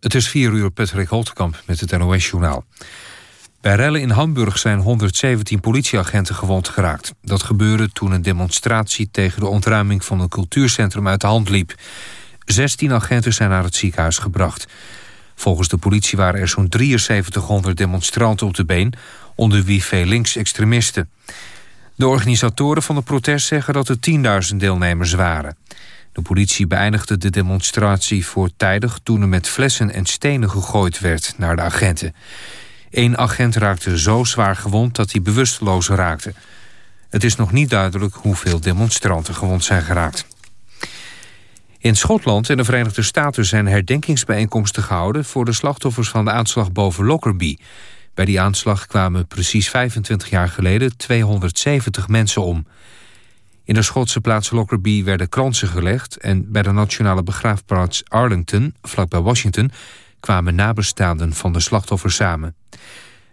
Het is 4 uur Patrick Holtkamp met het NOS-journaal. Bij rellen in Hamburg zijn 117 politieagenten gewond geraakt. Dat gebeurde toen een demonstratie tegen de ontruiming van een cultuurcentrum uit de hand liep. 16 agenten zijn naar het ziekenhuis gebracht. Volgens de politie waren er zo'n 7300 demonstranten op de been... onder wie veel linksextremisten. De organisatoren van het protest zeggen dat er 10.000 deelnemers waren. De politie beëindigde de demonstratie voortijdig... toen er met flessen en stenen gegooid werd naar de agenten. Eén agent raakte zo zwaar gewond dat hij bewusteloos raakte. Het is nog niet duidelijk hoeveel demonstranten gewond zijn geraakt. In Schotland en de Verenigde Staten zijn herdenkingsbijeenkomsten gehouden... voor de slachtoffers van de aanslag boven Lockerbie. Bij die aanslag kwamen precies 25 jaar geleden 270 mensen om. In de Schotse plaats Lockerbie werden kransen gelegd... en bij de nationale begraafplaats Arlington, vlakbij Washington... kwamen nabestaanden van de slachtoffers samen.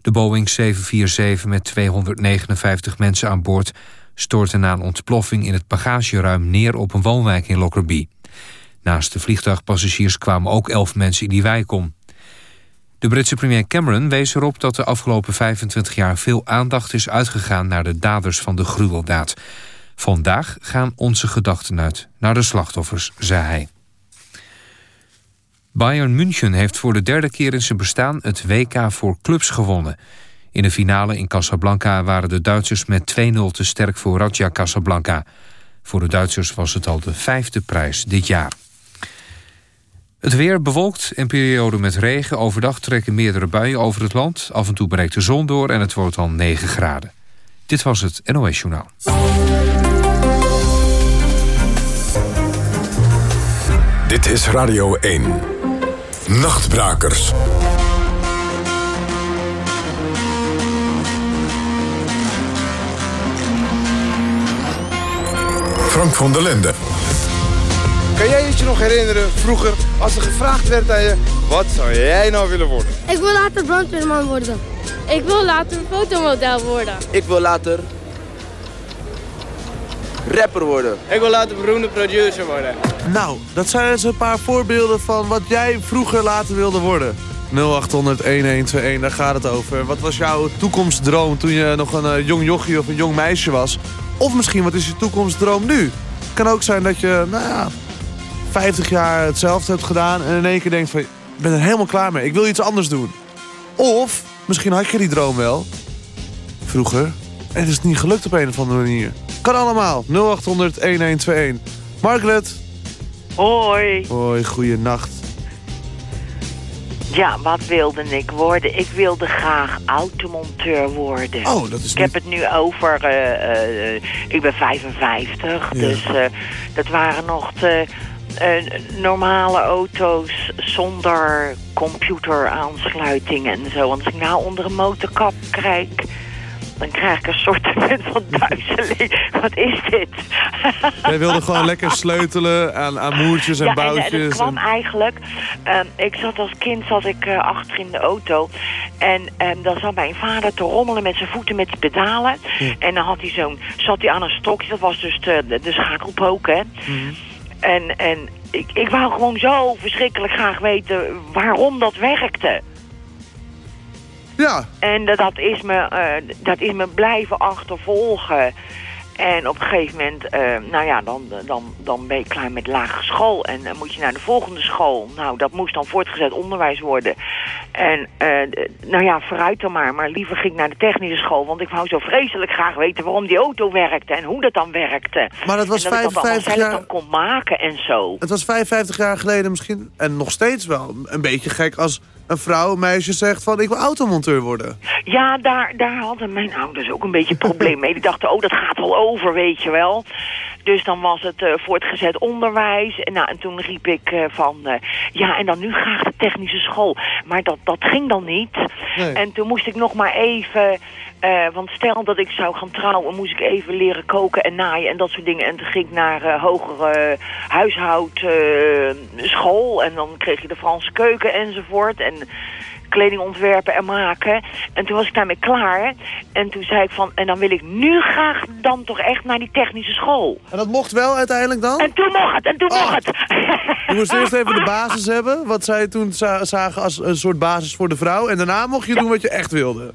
De Boeing 747 met 259 mensen aan boord... stortte na een ontploffing in het bagageruim neer op een woonwijk in Lockerbie. Naast de vliegtuigpassagiers kwamen ook elf mensen in die wijk om. De Britse premier Cameron wees erop dat de afgelopen 25 jaar veel aandacht is uitgegaan naar de daders van de gruweldaad. Vandaag gaan onze gedachten uit naar de slachtoffers, zei hij. Bayern München heeft voor de derde keer in zijn bestaan het WK voor clubs gewonnen. In de finale in Casablanca waren de Duitsers met 2-0 te sterk voor Raja Casablanca. Voor de Duitsers was het al de vijfde prijs dit jaar. Het weer bewolkt en periode met regen. Overdag trekken meerdere buien over het land. Af en toe breekt de zon door en het wordt dan 9 graden. Dit was het NOS Journaal. Dit is Radio 1. Nachtbrakers. Frank van der Linden. Kan jij je nog herinneren, vroeger, als er gevraagd werd aan je... wat zou jij nou willen worden? Ik wil later brandweerman worden. Ik wil later fotomodel worden. Ik wil later... rapper worden. Ik wil later beroemde producer worden. Nou, dat zijn eens een paar voorbeelden van wat jij vroeger later wilde worden. 0800-1121, daar gaat het over. Wat was jouw toekomstdroom toen je nog een uh, jong jochie of een jong meisje was? Of misschien, wat is je toekomstdroom nu? Het kan ook zijn dat je, nou ja, 50 jaar hetzelfde hebt gedaan... en in één keer denkt van, ik ben er helemaal klaar mee. Ik wil iets anders doen. Of, misschien had je die droom wel. Vroeger. En het is niet gelukt op een of andere manier. Kan allemaal. 0800-1121. Margaret. Hoi. Hoi, goeienacht. Ja, wat wilde ik worden? Ik wilde graag automonteur worden. Oh, dat is Ik heb het nu over... Uh, uh, ik ben 55, ja. dus uh, dat waren nog de normale auto's zonder computeraansluiting en zo. Want als ik nou onder een motorkap kijk dan krijg ik een soort van duizeling. Wat is dit? Jij wilde gewoon lekker sleutelen aan, aan moertjes en ja, boutjes. En, en dat kwam eigenlijk... Um, ik zat als kind zat ik uh, achter in de auto. En um, dan zat mijn vader te rommelen met zijn voeten met de pedalen. En dan had hij zo'n, zat hij aan een stokje. Dat was dus de, de, de schakelpook, hè. -hmm. En, en ik, ik wou gewoon zo verschrikkelijk graag weten waarom dat werkte. Ja. En dat, dat, is me, uh, dat is me blijven achtervolgen. En op een gegeven moment, uh, nou ja, dan, dan, dan ben je klaar met lagere school. En dan moet je naar de volgende school. Nou, dat moest dan voortgezet onderwijs worden. En uh, nou ja, vooruit dan maar. Maar liever ging ik naar de technische school. Want ik wou zo vreselijk graag weten waarom die auto werkte. En hoe dat dan werkte. Maar dat was en dat 55 ik dat jaar... dan kon maken en zo. Het was 55 jaar geleden misschien, en nog steeds wel, een beetje gek als een vrouw, een meisje zegt van ik wil automonteur worden. Ja, daar, daar hadden mijn ouders ook een beetje een probleem mee. Die dachten, oh dat gaat al over, weet je wel. Dus dan was het uh, voortgezet onderwijs. En, nou, en toen riep ik uh, van, uh, ja en dan nu graag de technische school. Maar dat, dat ging dan niet. Nee. En toen moest ik nog maar even... Uh, want stel dat ik zou gaan trouwen, moest ik even leren koken en naaien en dat soort dingen. En toen ging ik naar uh, hogere huishoudschool uh, en dan kreeg je de Franse keuken enzovoort. En kleding ontwerpen en maken. En toen was ik daarmee klaar. En toen zei ik van, en dan wil ik nu graag dan toch echt naar die technische school. En dat mocht wel uiteindelijk dan? En toen mocht het, en toen oh. mocht het. Je moest eerst even de basis hebben, wat zij toen za- zagen als een soort basis voor de vrouw. En daarna mocht je doen wat je echt wilde.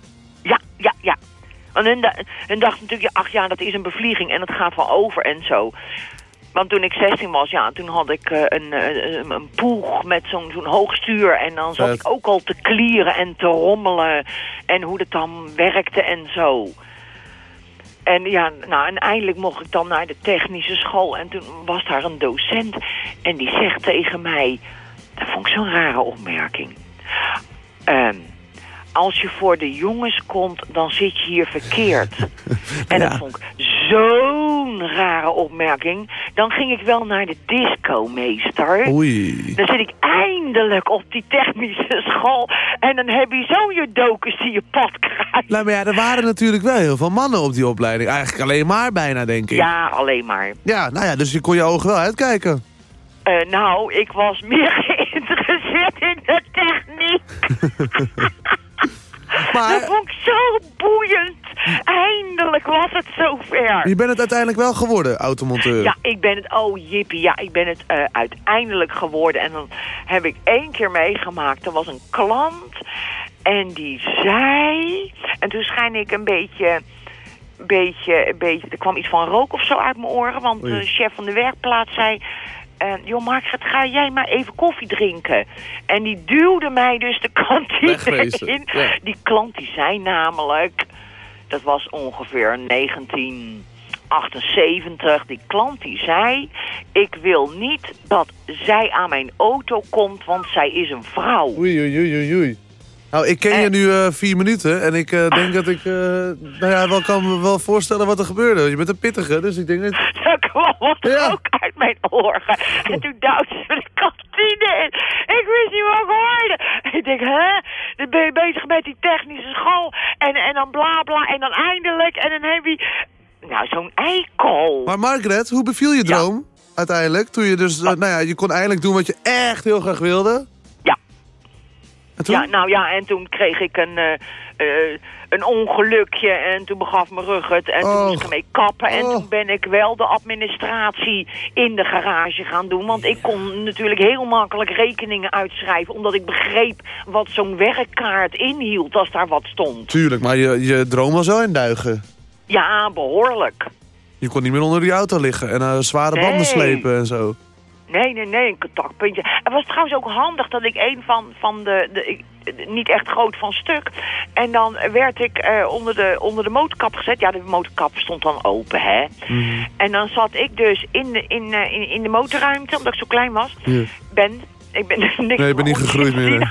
Want hun, da- hun dachten natuurlijk, ja, ach ja, dat is een bevlieging en het gaat wel over en zo. Want toen ik 16 was, ja, toen had ik eh, een, eh, een, een poeg met zo'n zo'n hoog stuur. En dan zat ik ook al te klieren en te rommelen. En hoe dat dan werkte en zo. En ja, nou, en eindelijk mocht ik dan naar de technische school. En toen was daar een docent. En die zegt tegen mij... Dat vond ik zo'n rare opmerking. Ehm, als je voor de jongens komt, dan zit je hier verkeerd. En dat vond ik zo'n rare opmerking. Dan ging ik wel naar de disco-meester. Oei. Dan zit ik eindelijk op die technische school. En dan heb je zo je dokers die je pad krijgt. Nou, maar ja, er waren natuurlijk wel heel veel mannen op die opleiding. Eigenlijk alleen maar bijna, denk ik. Ja, alleen maar. Ja, nou ja, dus je kon je ogen wel uitkijken. Eh, nou, ik was meer geïnteresseerd in de techniek. Dat Maar vond ik zo boeiend. Eindelijk was het zover. je bent het uiteindelijk wel geworden, automonteur. Ja, ik ben het, oh jippie, ja, ik ben het eh, uiteindelijk geworden. En dan heb ik één keer meegemaakt, er was een klant en die zei... En toen schijn ik een beetje, beetje, beetje, er kwam iets van rook of zo uit mijn oren. Want de chef van de werkplaats zei... eh, joh, Margret, ga jij maar even koffie drinken. En die duwde mij dus de kantine Wegwezen, in. ja. Die klant die zei namelijk... Dat was ongeveer 1978. Die klant die zei... Ik wil niet dat zij aan mijn auto komt, want zij is een vrouw. Oei, oei, oei, oei. Nou, ik ken je Eh. nu eh, vier minuten en ik eh, denk dat ik nou ja, wel kan me wel voorstellen wat er gebeurde. Je bent een pittige, dus ik denk dat... Dat kwam Ja. ook uit mijn oren. En toen duwde ze de kantine in. Ik wist niet wat ik hoorde. Ik denk, hè? Dan ben je bezig met die technische school. En, en dan bla bla. En dan eindelijk. En dan heb je... Nou, zo'n eikel. Maar Margaret, hoe beviel je Ja. droom uiteindelijk? Toen je dus, nou ja, je kon eindelijk doen wat je echt heel graag wilde. Ja. Nou ja, en toen kreeg ik een, eh, eh, een ongelukje en toen begaf mijn rug het en toen moest ik ermee kappen. En Oh. toen ben ik wel de administratie in de garage gaan doen. Want ik kon natuurlijk heel makkelijk rekeningen uitschrijven, omdat ik begreep wat zo'n werkkaart inhield als daar wat stond. Tuurlijk, maar je, je droom was wel in duigen. Ja, behoorlijk. Je kon niet meer onder die auto liggen en eh, zware Nee. banden slepen en zo. Nee, nee, nee, een contactpuntje. Het was trouwens ook handig dat ik een van, van de, de ik- niet echt groot van stuk. En dan werd ik eh, onder, de, onder de motorkap gezet. Ja, de motorkap stond dan open, hè. Mhm. En dan zat ik dus in de, in, eh, in, in de motorruimte, omdat ik zo klein was. Ben, ik ben niks Nee, je bent niet gegroeid meer.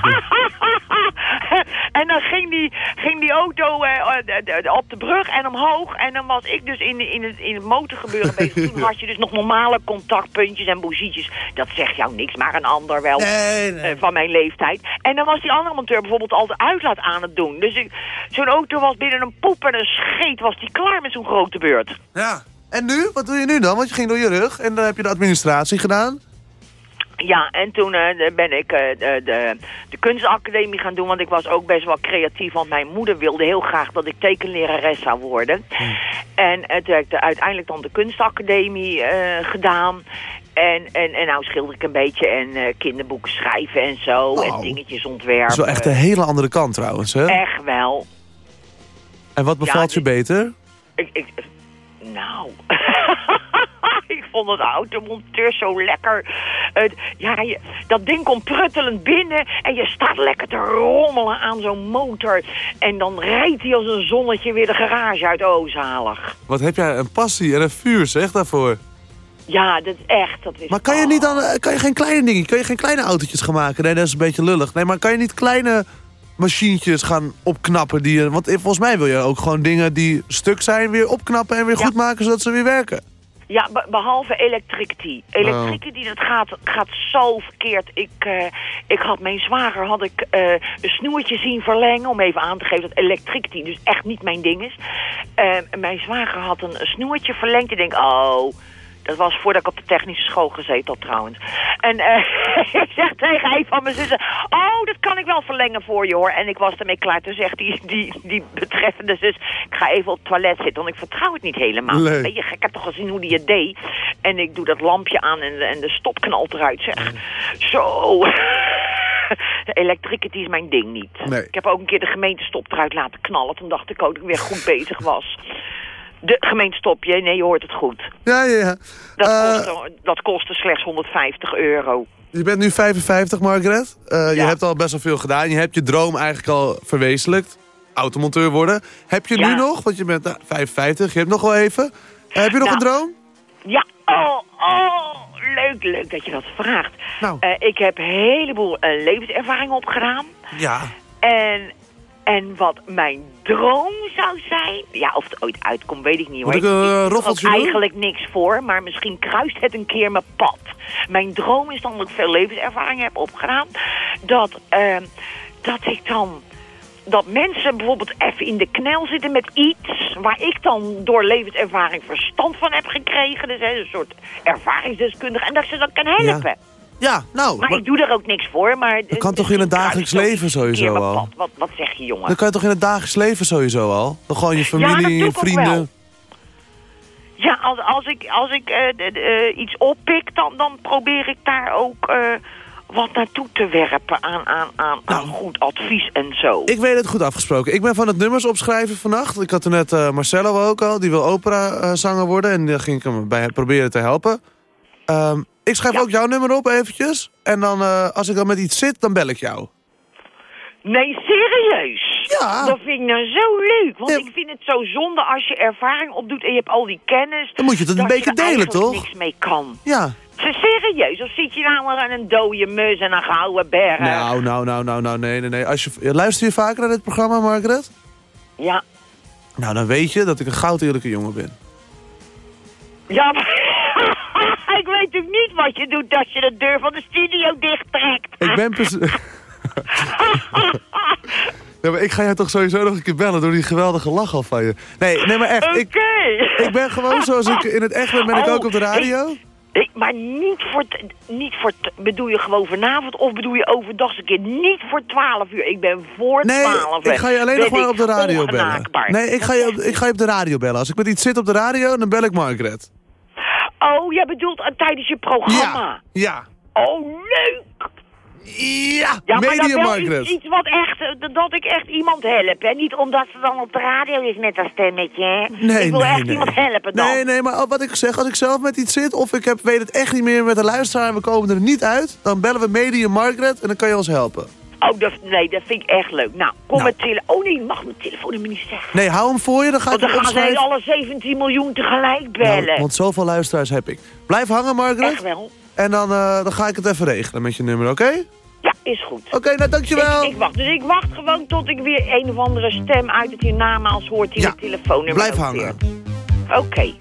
en dan ging die, ging die auto eh, eh, op de brug en omhoog. En dan was ik dus in, in, het, in het motorgebeuren bezig. Toen had je dus nog normale contactpuntjes en bougietjes. Dat zegt jou niks, maar een ander wel. Nee, nee. eh, van mijn leeftijd. En dan was die andere monteur bijvoorbeeld al de uitlaat aan het doen. Dus ik- zo'n auto was binnen een poep en een scheet was die klaar met zo'n grote beurt. Ja. En nu? Wat doe je nu dan? Want je ging door je rug en dan heb je de administratie gedaan. Ja, en toen eh, ben ik eh, de, de, de kunstacademie gaan doen, want ik was ook best wel creatief, want mijn moeder wilde heel graag dat ik tekenlerares zou worden. En het heb ik de- uiteindelijk dan de kunstacademie eh, gedaan. En, en, en nou schilder ik een beetje en kinderboeken schrijven en zo, en dingetjes Dat ontwerpen. is wel echt een hele andere kant trouwens, hè? Echt wel. En wat bevalt je beter? Ik, ik, nou, ik vond het automonteur zo lekker. Het- ja, je, dat ding komt pruttelend binnen en je staat lekker te rommelen aan zo'n motor. En dan rijdt hij als een zonnetje weer de garage uit. Oh, zalig. Wat heb jij een passie en een vuur, zeg, daarvoor. Ja, dat is echt. Dat is, Maar kan je niet dan, eh, kan je geen kleine dingen, kan je geen kleine autootjes gaan maken? Nee, dat is een beetje lullig. Nee, maar kan je niet kleine machientjes gaan opknappen die je... Want eh, volgens mij wil je ook gewoon dingen die stuk zijn weer opknappen en weer Ja. goed maken zodat ze weer werken. Ja, be- behalve elektricity. Elektricity, dat gaat, gaat zo verkeerd. Ik, eh, ik had mijn zwager had ik, eh, een snoertje zien verlengen... om even aan te geven dat elektricity dus echt niet mijn ding is. Eh, mijn zwager had een, een snoertje verlengd. Ik denk, oh, Dat was voordat ik op de technische school gezeten had trouwens. En eh, ik zeg tegen een van mijn zussen... Oh, dat kan ik wel verlengen voor je hoor. En ik was ermee klaar. Toen zegt die, die, die betreffende zus... Ik ga even op het toilet zitten, want ik vertrouw het niet helemaal. Je, ik heb toch gezien hoe die het deed. En ik doe dat lampje aan en, de- en de stop knalt eruit zeg. Zo... Elektricity is mijn ding niet. Nee. Ik heb ook een keer de gemeentestop eruit laten knallen. Toen dacht ik ook dat ik weer goed bezig was. De gemeentestopje, nee, je hoort het goed. Ja, ja, ja. Dat, Eh, kostte, dat kostte slechts 150 euro. je bent nu 55, Margaret. Eh, Je hebt al best wel veel gedaan. Je hebt je droom eigenlijk al verwezenlijkt. Automonteur worden. Heb je nu nog, want je bent nou, 55, je hebt nog wel even. Eh, heb je nog Nou. een droom? Ja, oh, oh, leuk, leuk dat je dat vraagt. Nou. Ik heb een heleboel levenservaring opgedaan. Ja. En, en wat mijn droom zou zijn... Ja, of het ooit uitkomt, weet ik niet hoor. Moet ik er doen? eigenlijk niks voor, maar misschien kruist het een keer mijn pad. Mijn droom is dan dat ik veel levenservaring heb opgedaan. Dat, ehm, dat ik dan... Dat mensen bijvoorbeeld even in de knel zitten met iets... waar ik dan door levenservaring verstand van heb gekregen. Dus hè, een soort ervaringsdeskundige. En dat ze dan kan helpen. Ja, nou. Maar maar- ik doe er ook niks voor. Maar Dat kan toch in het dagelijks leven sowieso al? Wat, wat, wat zeg je, jongen? Dan kan je toch in het dagelijks leven sowieso al? Dan gewoon je Ja, dat familie, je vrienden. Ja, als, als ik, als ik eh, eh, iets oppik, dan, dan probeer ik daar ook eh, wat naartoe te werpen aan, aan, aan, aan goed advies en zo. Nou. Ik weet het goed afgesproken. Ik ben van het nummers opschrijven vannacht. Ik had er net eh, Marcello ook al. Die wil opera-zanger worden. En daar ging ik hem bij proberen te helpen. Ehm, ik schrijf Ja. ook jouw nummer op eventjes. En dan, eh, als ik dan met iets zit, dan bel ik jou. Nee, serieus? Ja. Dat vind ik nou zo leuk. Want Ja. ik vind het zo zonde als je ervaring opdoet en je hebt al die kennis. Dan moet je het een beetje delen, toch? niks mee kan. Ja. Serieus? Of zit je nou maar aan een dode mus en een gouden berg? Nou, nou, nou, nou, nou, nee, nee, nee. Als je, luister je vaker naar dit programma, Margaret? Ja. Nou, dan weet je dat ik een goud eerlijke jongen ben. Ja, maar... ik weet natuurlijk niet wat je doet als je de deur van de studio dichttrekt. Ik ben... pers- ja, maar ik ga jou toch sowieso nog een keer bellen door die geweldige lach al van je. Nee, nee, maar echt. Oké. Ik, ik ben gewoon zoals ik in het echt ben, ben ik Oh, ook op de radio. Nee, maar niet voor, niet voor bedoel je gewoon vanavond of bedoel je overdag een keer? Niet voor 12 uur. Ik ben voor Nee, 12 ik ga je alleen nog maar op de ik radio bellen. Nee, ik ga, je op, ik ga je op de radio bellen. Als ik met iets zit op de radio, dan bel ik Margaret. Oh, jij bedoelt uh, tijdens je programma? Ja. Oh, leuk! Ja, Ja, maar dan wel iets, iets wat echt, eh, dat ik echt iemand help. En niet omdat ze dan op de radio is met dat stemmetje. hè. Nee, ik wil nee, echt nee. iemand helpen dan. Nee, nee, maar wat ik zeg, als ik zelf met iets zit... of ik heb, weet het echt niet meer met de luisteraar... en we komen er niet uit... dan bellen we Media Margaret en dan kan je ons helpen. Oh, dat, nee, dat vind ik echt leuk. Nou, kom Nou. met tele... Oh nee, mag mijn telefoonnummer niet zeggen. Nee, hou hem voor je, dan ga ik Want dan gaan ze alle 17 miljoen tegelijk bellen. Nou, want zoveel luisteraars heb ik. Blijf hangen, Margaret. Echt wel? En dan, eh, dan ga ik het even regelen met je nummer, oké? Ja, is goed. Oké, nou dankjewel. Ik, ik wacht. Dus ik wacht gewoon tot ik weer een of andere stem uit het hiernamaals hoort die Ja, het telefoonnummer Blijf hangen. Oké.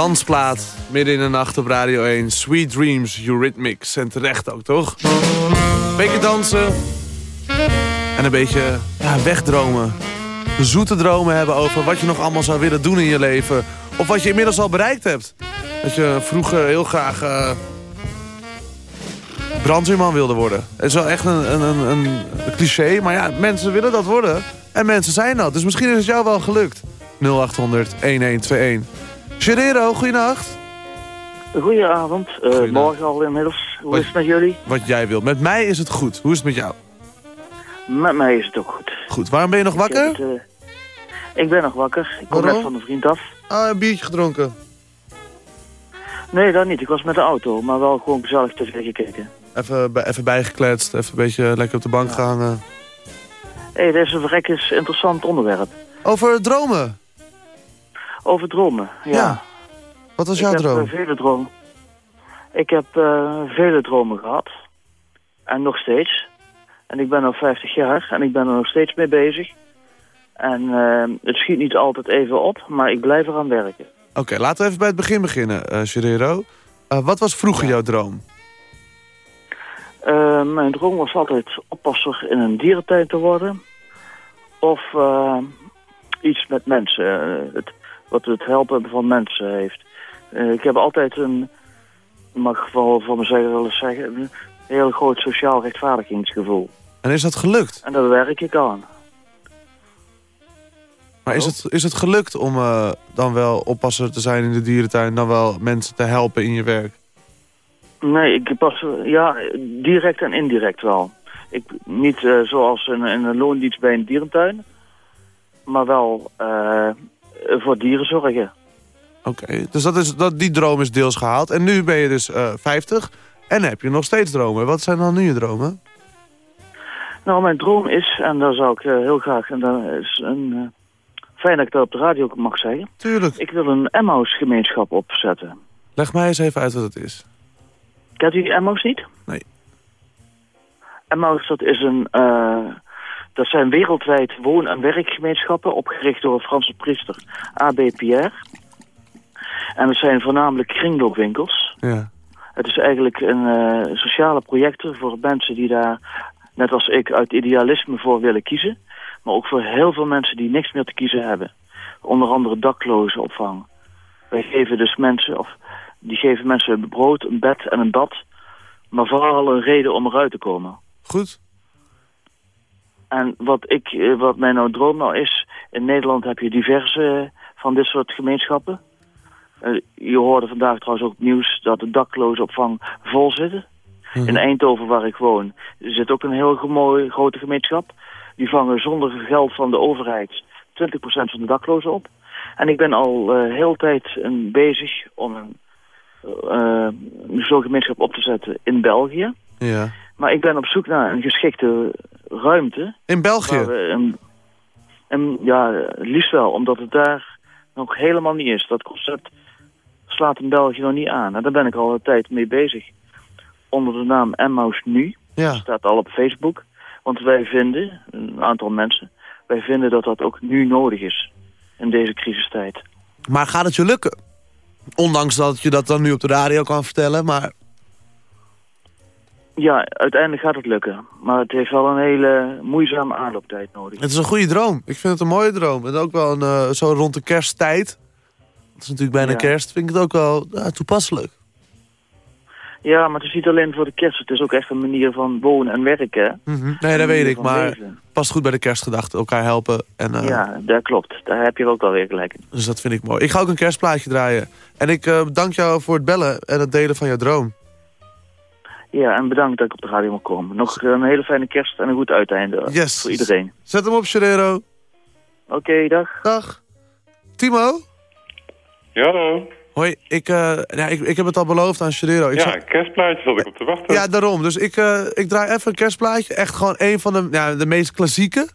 Dansplaat midden in de nacht op Radio 1. Sweet Dreams, Eurythmics. En terecht ook, toch? Een beetje dansen. En een beetje ja, wegdromen. Zoete dromen hebben over wat je nog allemaal zou willen doen in je leven. Of wat je inmiddels al bereikt hebt. Dat je vroeger heel graag eh, brandweerman wilde worden. Het is wel echt een, een, een, een cliché, maar ja, mensen willen dat worden. En mensen zijn dat. Dus misschien is het jou wel gelukt. 0800 1121. Gerero, goeienacht. Goedenavond. Eh, morgen al inmiddels. Hoe is het met jullie? Wat jij wilt. Met mij is het goed. Hoe is het met jou? Met mij is het ook goed. Goed. Waarom ben je nog Ik, wakker? het, eh, ik ben nog wakker. Ik kom Waarom? net van een vriend af. Ah, een biertje gedronken. Nee, dat niet. Ik was met de auto, maar wel gewoon gezellig tv gekeken. Even, bij- even bijgekletst. Even een beetje lekker op de bank gehangen. Hé, hey, dit is een verrekkers interessant onderwerp. Over dromen. Over dromen, ja. Ja. Wat was jouw ik droom? Heb, eh, vele dromen. Ik heb eh, vele dromen gehad. En nog steeds. En ik ben al 50 jaar en ik ben er nog steeds mee bezig. En eh, het schiet niet altijd even op, maar ik blijf eraan werken. Oké, laten we even bij het begin beginnen, Gerero. Eh, wat was vroeger jouw droom? Mijn droom was altijd oppasser in een dierentuin te worden. Of iets met mensen. het, wat het helpen van mensen heeft. Eh, ik heb altijd een, mag ik wel voor mezelf wel eens zeggen, een heel groot sociaal rechtvaardigingsgevoel. En is dat gelukt? En daar werk ik aan. Maar is het, is het gelukt om eh, dan wel oppasser te zijn in de dierentuin... dan wel mensen te helpen in je werk? Nee, ik pas, ja, direct en indirect wel. Ik, niet eh, zoals in, in een loondienst bij een dierentuin, maar wel voor dieren zorgen. Oké, dus dat is, dat, die droom is deels gehaald. En nu ben je dus eh 50 en heb je nog steeds dromen. Wat zijn dan nu je dromen? Nou, mijn droom is, en daar zou ik eh, heel graag, en dat is een, eh, fijn dat ik dat op de radio mag zeggen. Tuurlijk. Ik wil een Emmaus-gemeenschap opzetten. Leg mij eens even uit wat het is. Kent u Emmaus niet? Nee. Emmaus, dat is een, eh, dat zijn wereldwijd woon- en werkgemeenschappen opgericht door een Franse priester, A.B. Pierre. En dat zijn voornamelijk kringloopwinkels. Ja. Het is eigenlijk een eh, sociale projecten voor mensen die daar, net als ik, uit idealisme voor willen kiezen. Maar ook voor heel veel mensen die niks meer te kiezen hebben. Onder andere daklozen opvang. Wij geven dus mensen, of die geven mensen brood, een bed en een bad. Maar vooral een reden om eruit te komen. Goed. En wat, ik, eh, wat mijn nou droom nou is, in Nederland heb je diverse eh, van dit soort gemeenschappen. Eh, je hoorde vandaag trouwens ook nieuws dat de daklozenopvang vol zitten. In Eindhoven, waar ik woon, zit ook een heel ge- mooi grote gemeenschap. Die vangen zonder geld van de overheid 20% van de daklozen op. En ik ben al eh heel tijd bezig om een, eh, zo'n gemeenschap op te zetten in België. Ja. Maar ik ben op zoek naar een geschikte ruimte. In België? Een- een- ja, liefst wel, omdat het daar nog helemaal niet is. Dat concept slaat in België nog niet aan. En daar ben ik al een tijd mee bezig. Onder de naam Emmaus Nu. Ja. Dat staat al op Facebook. Want wij vinden, een aantal mensen, wij vinden dat dat ook nu nodig is. In deze crisistijd. Maar gaat het je lukken? Ondanks dat je dat dan nu op de radio kan vertellen, maar... Ja, uiteindelijk gaat het lukken. Maar het heeft wel een hele moeizame aanlooptijd nodig. Het is een goede droom. Ik vind het een mooie droom. En ook wel een, eh, zo rond de kersttijd. Het is natuurlijk bijna Ja. kerst. Vind ik het ook wel toepasselijk. Ja, maar het is niet alleen voor de kerst. Het is ook echt een manier van wonen en werken. Mhm. Nee, dat weet ik. Maar leven. past goed bij de kerstgedachte. Elkaar helpen. En, eh, Ja, dat klopt. Daar heb je ook alweer gelijk in. Dus dat vind ik mooi. Ik ga ook een kerstplaatje draaien. En ik eh, dank jou voor het bellen en het delen van jouw droom. Ja, en bedankt dat ik op de radio mag komen. Nog een hele fijne kerst en een goed uiteinde Yes. voor iedereen. Zet hem op, Sherero. Oké, dag. Dag. Timo? Ja, hallo. Hoi, ik, eh, ja, ik, ik heb het al beloofd aan Sherero. Ik ja, kerstplaatje zat ik op te wachten. ja, daarom. Dus ik, eh, ik draai even een kerstplaatje. Echt gewoon een van de, ja, de meest klassieke.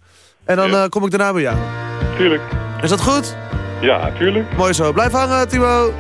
En dan eh, kom ik daarna bij jou. Tuurlijk. Is dat goed? Ja, tuurlijk. Mooi zo. Blijf hangen, Timo.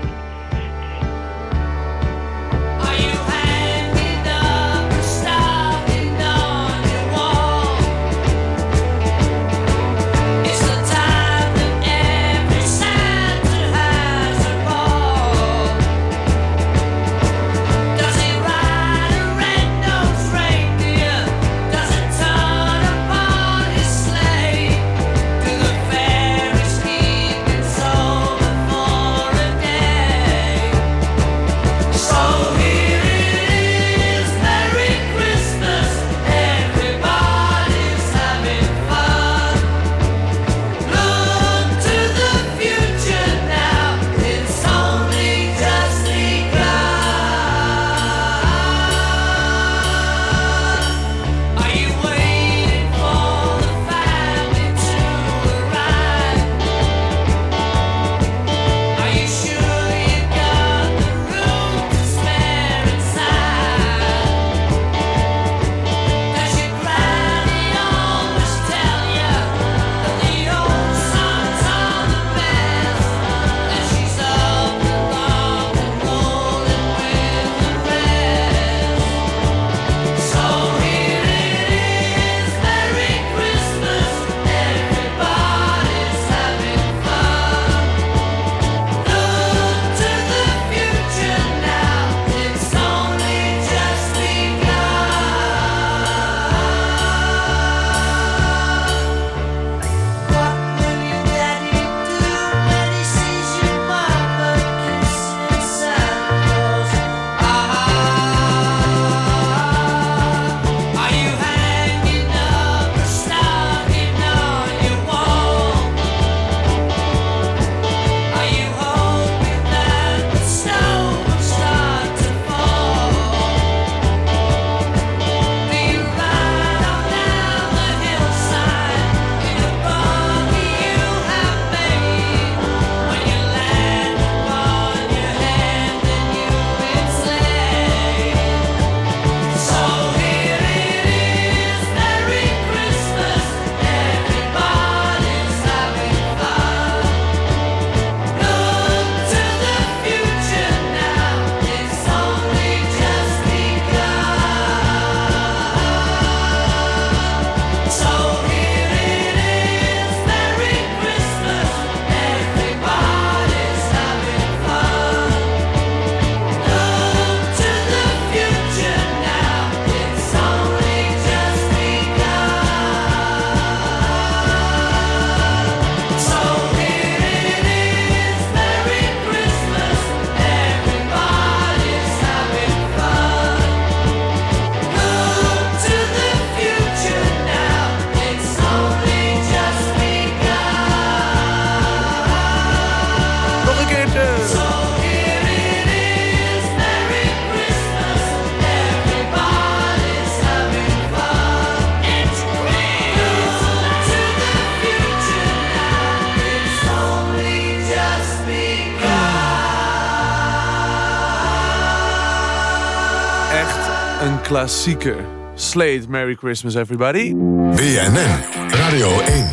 Klassieker. Slade, Merry Christmas everybody. BNN Radio 1.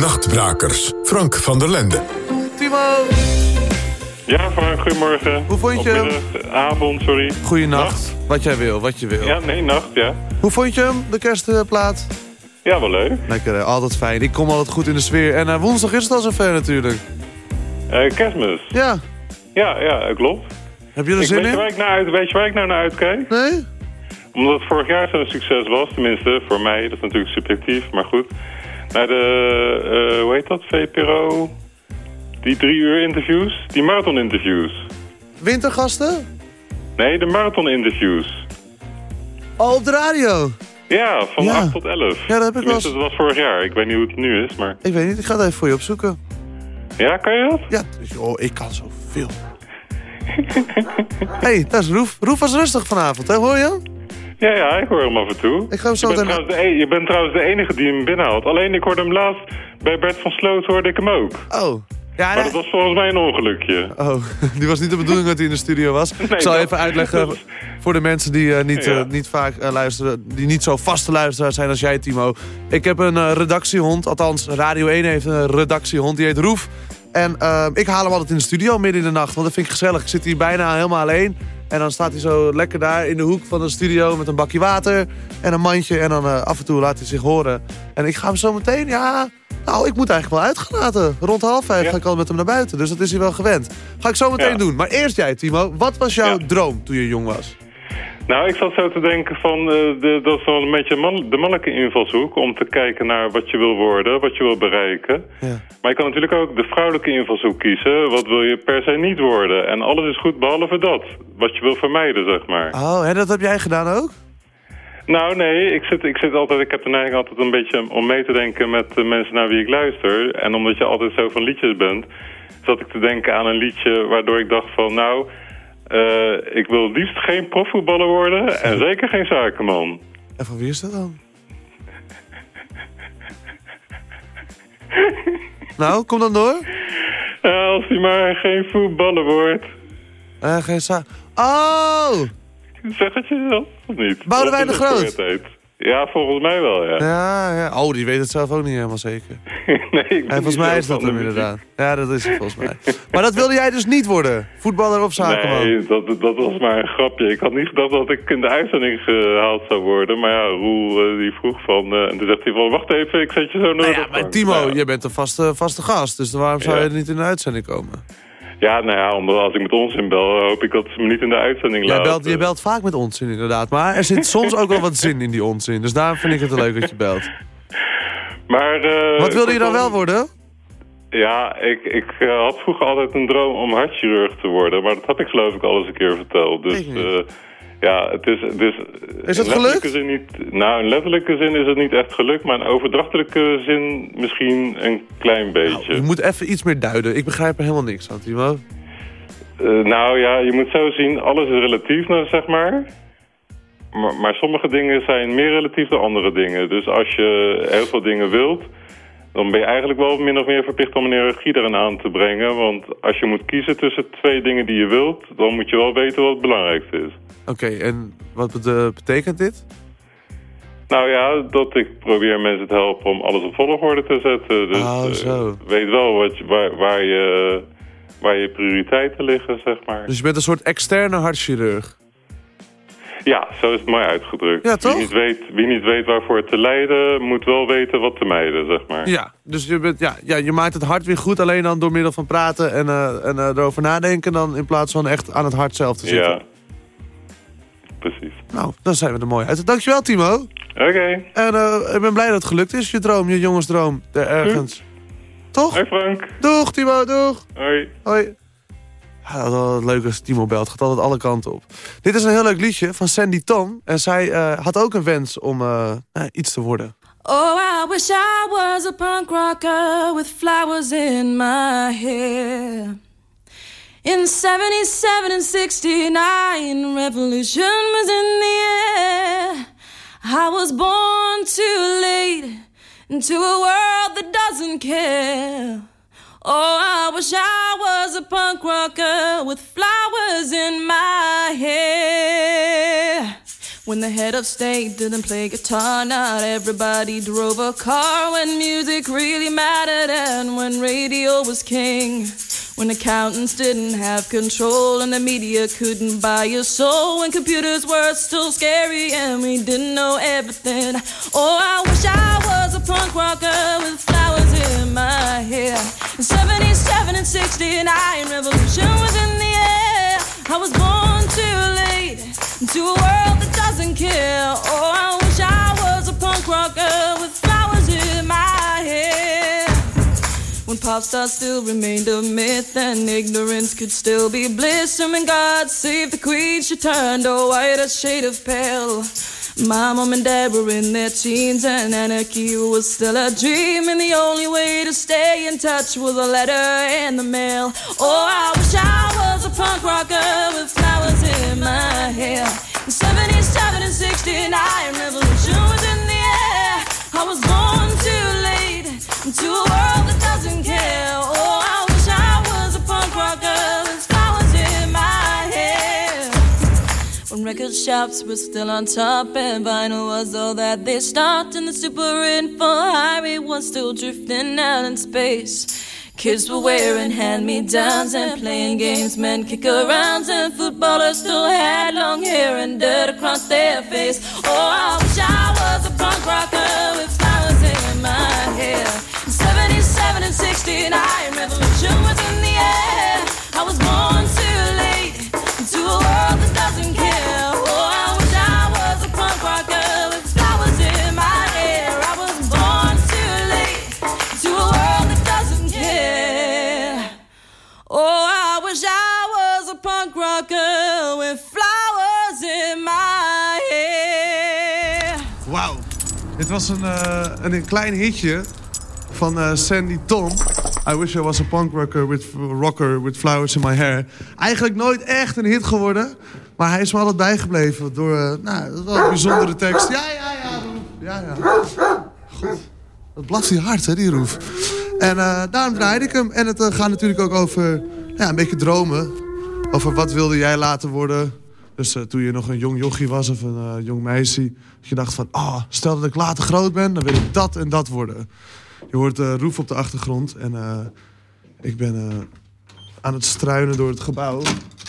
Nachtbrakers. Frank van der Lende. Timo! Ja, Frank, goedemorgen. Hoe vond je hem? Avond, sorry. Goeienacht. Wat jij wil, wat je wil. Ja, nee, nacht, ja. Hoe vond je hem, de kerstplaat? Ja, wel leuk. Lekker, hè? altijd fijn. Ik kom altijd goed in de sfeer. En eh, woensdag is het al zover natuurlijk. Eh, kerstmis. Ja. Ja, ja, klopt. Heb je er Ik zin weet, je in? waar ik naar uit, weet je waar ik nou naar uitkijk? Nee? Omdat het vorig jaar zo'n succes was, tenminste voor mij, dat is natuurlijk subjectief, maar goed. Naar de, eh, hoe heet dat, VPRO? Die drie uur interviews, die marathon interviews. Wintergasten? Nee, de marathon interviews. Oh, op de radio. Ja, van Ja. 8 tot 11. Ja, dat heb ik wel dat was vorig jaar. Ik weet niet hoe het nu is, maar... Ik weet niet, ik ga het even voor je opzoeken. Ja, kan je dat? Ja, joh, ik kan zoveel. Hé, hey, dat is Roef. Roef was rustig vanavond, hè? Hoor je hem? Ja, ja, ik hoor hem af en toe. Ik ga hem zo je, bent meteen- trouwens de, e- je bent trouwens de enige die hem binnenhaalt. Alleen ik hoorde hem laatst bij Bert van Sloot hoorde ik hem ook. Oh. Ja, maar dat was volgens mij een ongelukje. Oh, die was niet de bedoeling dat hij in de studio was. ik zal even uitleggen voor de mensen die eh, niet, Ja. eh, niet vaak eh, luisteren... die niet zo vaste luisteraars zijn als jij, Timo. Ik heb een eh, redactiehond, althans Radio 1 heeft een redactiehond, die heet Roef. En eh, ik haal hem altijd in de studio midden in de nacht, want dat vind ik gezellig. Ik zit hier bijna helemaal alleen. En dan staat hij zo lekker daar in de hoek van de studio met een bakje water en een mandje. En dan eh, af en toe laat hij zich horen. En ik ga hem zo meteen, ja... Nou, ik moet eigenlijk wel uitgelaten. Rond half vijf ga ik al met hem naar buiten. Dus dat is hij wel gewend. Ga ik zo meteen Ja. doen. Maar eerst jij, Timo. Wat was jouw droom toen je jong was? Nou, ik zat zo te denken van, eh, de, dat is wel een beetje man, de mannelijke invalshoek... om te kijken naar wat je wil worden, wat je wil bereiken. Ja. Maar je kan natuurlijk ook de vrouwelijke invalshoek kiezen. Wat wil je per se niet worden? En alles is goed behalve dat. Wat je wil vermijden, zeg maar. Oh, en dat heb jij gedaan ook? Nou, nee, ik zit, ik zit altijd, ik heb de neiging altijd een beetje om mee te denken met de mensen naar wie ik luister. En omdat je altijd zo van liedjes bent, zat ik te denken aan een liedje waardoor ik dacht van, nou, eh, ik wil liefst geen profvoetballer worden en zeker geen zakenman. En van wie is dat dan? nou, kom dan door. Ja, als hij maar geen voetballer wordt. Eh, geen sa... Oh! Zeg het jezelf of niet? Boudewijn de Groot. Ja, volgens mij wel, ja. Ja, ja. Oh, die weet het zelf ook niet helemaal zeker. nee, ik En volgens mij is dat hem inderdaad. Ja, dat is het volgens mij. Maar dat wilde jij dus niet worden? Voetballer of zakenman? Nee, dat, dat was maar een grapje. Ik had niet gedacht dat ik in de uitzending gehaald zou worden. Maar ja, Roel eh, die vroeg van... eh, en toen zegt hij van, wacht even, ik zet je zo Nou de ja, maar. Timo, Nou, jij bent een vaste, vaste gast. Dus waarom zou Ja. je niet in de uitzending komen? Ja, nou ja, omdat als ik met onzin bel, hoop ik dat ze me niet in de uitzending Jij laten. belt, je belt vaak met onzin inderdaad. Maar er zit soms ook wel wat zin in die onzin. Dus daarom vind ik het leuk dat je belt. Maar, eh, Wat wilde je dan wel worden? Ja, ik, ik eh, had vroeger altijd een droom om hartchirurg te worden. Maar dat heb ik geloof ik al eens een keer verteld. Dus eh, ja, het is... Het is Is het in letterlijke Zin niet, nou, in letterlijke zin is het niet echt gelukt. Maar in overdrachtelijke zin misschien een klein beetje. Je moet even iets meer duiden. Ik begrijp er helemaal niks van, Timo. Eh, nou ja, je moet zo zien, alles is relatief, nou, zeg maar. maar. Maar sommige dingen zijn meer relatief dan andere dingen. Dus als je heel veel dingen wilt, dan ben je eigenlijk wel min of meer verplicht om een regie erin aan te brengen. Want als je moet kiezen tussen twee dingen die je wilt, dan moet je wel weten wat het belangrijkste is. Oké, en wat bet- betekent dit? Nou ja, dat ik probeer mensen te helpen om alles op volgorde te zetten. Dus Oh, eh, zo. weet wel wat, je- waar, waar, je, waar je prioriteiten liggen, zeg maar. Dus je bent een soort externe hartchirurg. Ja, zo is het mooi uitgedrukt. Ja, toch? Wie niet, weet, wie niet weet waarvoor het te lijden, moet wel weten wat te mijden, zeg maar. Ja, dus je, bent, ja, ja, je maakt het hart weer goed alleen dan door middel van praten en, eh, en eh, erover nadenken... dan in plaats van echt aan het hart zelf te zitten. Ja, precies. Nou, dan zijn we er mooi uit. Dankjewel, Timo. Oké. En eh, ik ben blij dat het gelukt is, je droom, je jongensdroom. Er ergens. Toch? Hoi Frank. Doeg, Timo, doeg. Hoi. Hoi. Ja, dat is altijd leuk als Timo belt. Gaat altijd alle kanten op. Dit is een heel leuk liedje van Sandy Tom. En zij eh, had ook een wens om eh, iets te worden. Oh, I wish I was a punk rocker with flowers in my hair. In 77 and 69, revolution was in the air. I was born too late into a world that doesn't care. Oh, I wish I was a punk rocker with flowers in my hair. When the head of state didn't play guitar, not everybody drove a car. When music really mattered and when radio was king. When accountants didn't have control and the media couldn't buy your soul. When computers were still scary and we didn't know everything. Oh, I wish I was a punk rocker with 69, revolution was in the air. I was born too late into a world that doesn't care. Oh, I wish I was a punk rocker with flowers in my hair. When pop stars still remained a myth and ignorance could still be bliss. And when God saved the queen, she turned a white a shade of pale. My mom and dad were in their teens and anarchy was still a dream. And the only way to stay in touch was a letter in the mail. Oh, I wish I was a punk rocker with flowers in my hair. In 77 and 69, revolution record shops were still on top and vinyl was all that they stopped, and the super info highway was still drifting out in space. Kids were wearing hand-me-downs and playing games, men kick arounds, and footballers still had long hair and dirt across their face. Oh, I wish I was a punk rocker with flowers in my hair. In 77 and 69, revolution was in the air. I was born too rocker with flowers in my hair. Wauw. Dit was een, eh, een, klein hitje van eh, Sandy Tom. I wish I was a punk rocker with, rocker with flowers in my hair. Eigenlijk nooit echt een hit geworden. Maar hij is me altijd bijgebleven door... eh, nou, dat was een bijzondere tekst. Ja, ja, ja, Roef. Ja, ja. God, wat blaft hij hard, hè, die Roef. En daarom draaide ik hem. En het gaat natuurlijk ook over ja, een beetje dromen. Over wat wilde jij later worden... Dus eh, toen je nog een jong jochie was of een eh, jong meisje... dat je dacht van, oh, stel dat ik later groot ben... dan wil ik dat en dat worden. Je hoort eh Roef op de achtergrond en ik ben aan het struinen door het gebouw.